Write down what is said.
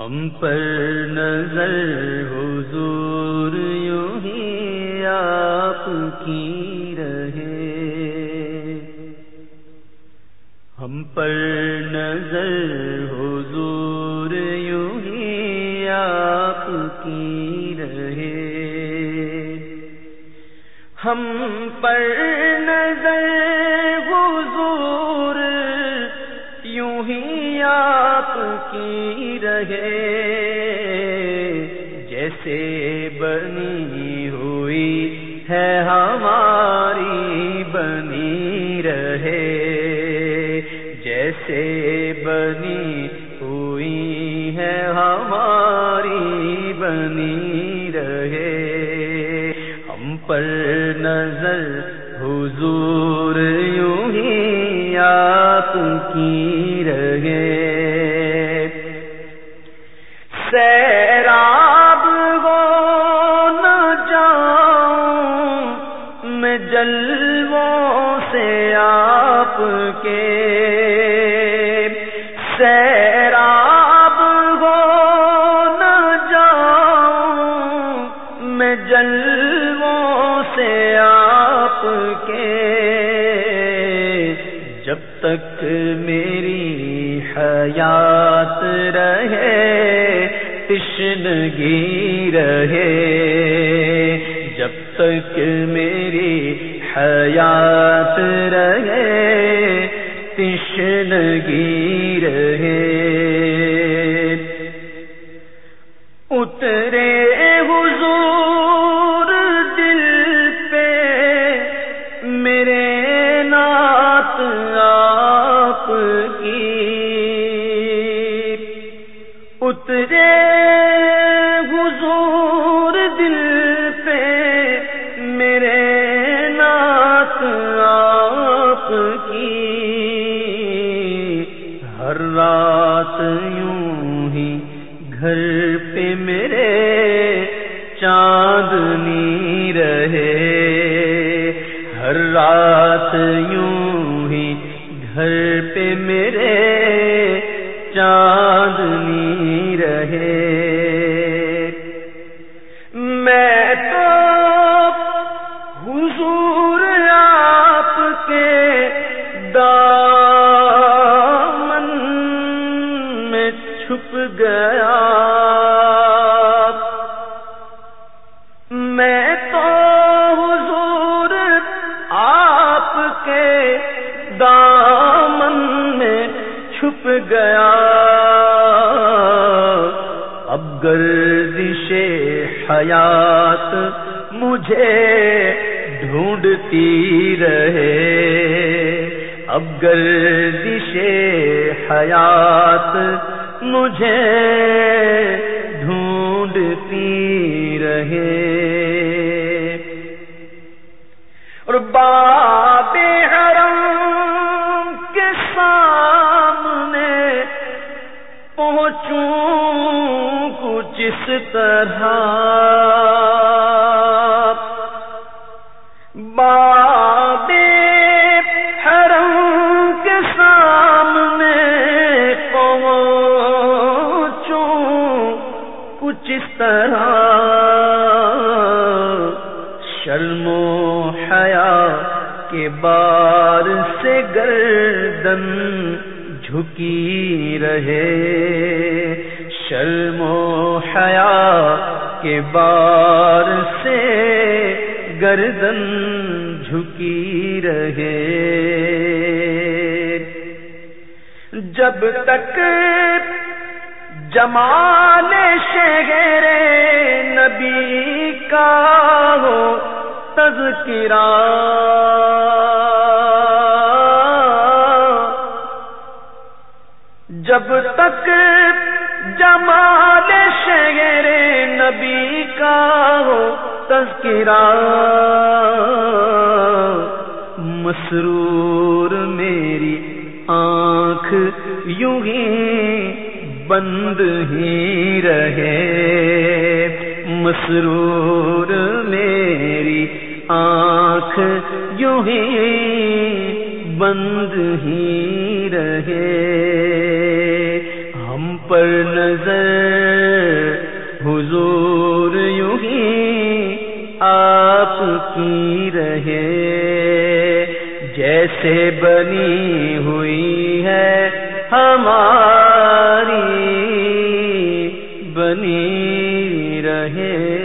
ہم پر نظر حضور یوں ہی آپ کی رہے۔ ہم پر نظر حضور یوں ہی آپ کی رہے۔ ہم پر نظر حضور یوں ہی آپ کی رہے جیسے بنی ہوئی ہے ہماری بنی رہے۔ جیسے بنی ہوئی ہے ہماری بنی رہے۔ ہم پر نظر حضور یوں ہی آپ کی رہے۔ سیراب ہو نہ جاؤں میں جلووں سے آپ کے سیراب ہو نہ جاؤں میں جلووں سے آپ کے جب تک میری حیات رہے تشنگی رہے۔ جب تک میری حیات رہے تشنگی رہے۔ اترے حضور دل پہ، میرے نات آپ کی۔ ہر رات یوں ہی گھر پہ میرے چاندنی رہے ہر رات یوں ہی گھر پہ میرے چاندنی رہے۔ گردش حیات مجھے ڈھونڈتی رہے۔ اب گردش حیات مجھے ڈھونڈتی رہے۔ کچھ طرح باب حرم کے سامنے پہنچوں؟ کچھ اس طرح شرم و حیا کے بار سے گردن جھکی رہے، شرم و حیا کے بار سے گردن جھکی رہے۔ جب تک جمال شہر نبی کا ہو تذکرہ، جب تک جمال شہر نبی کا ہو تذکرہ۔ مسرور میری آنکھ یوں ہی بند ہی رہے۔ مسرور میری آنکھ یوں ہی بند ہی رہے۔ ہم پر نظر باقی رہے۔ جیسے بنی ہوئی ہے ہماری بنی رہے۔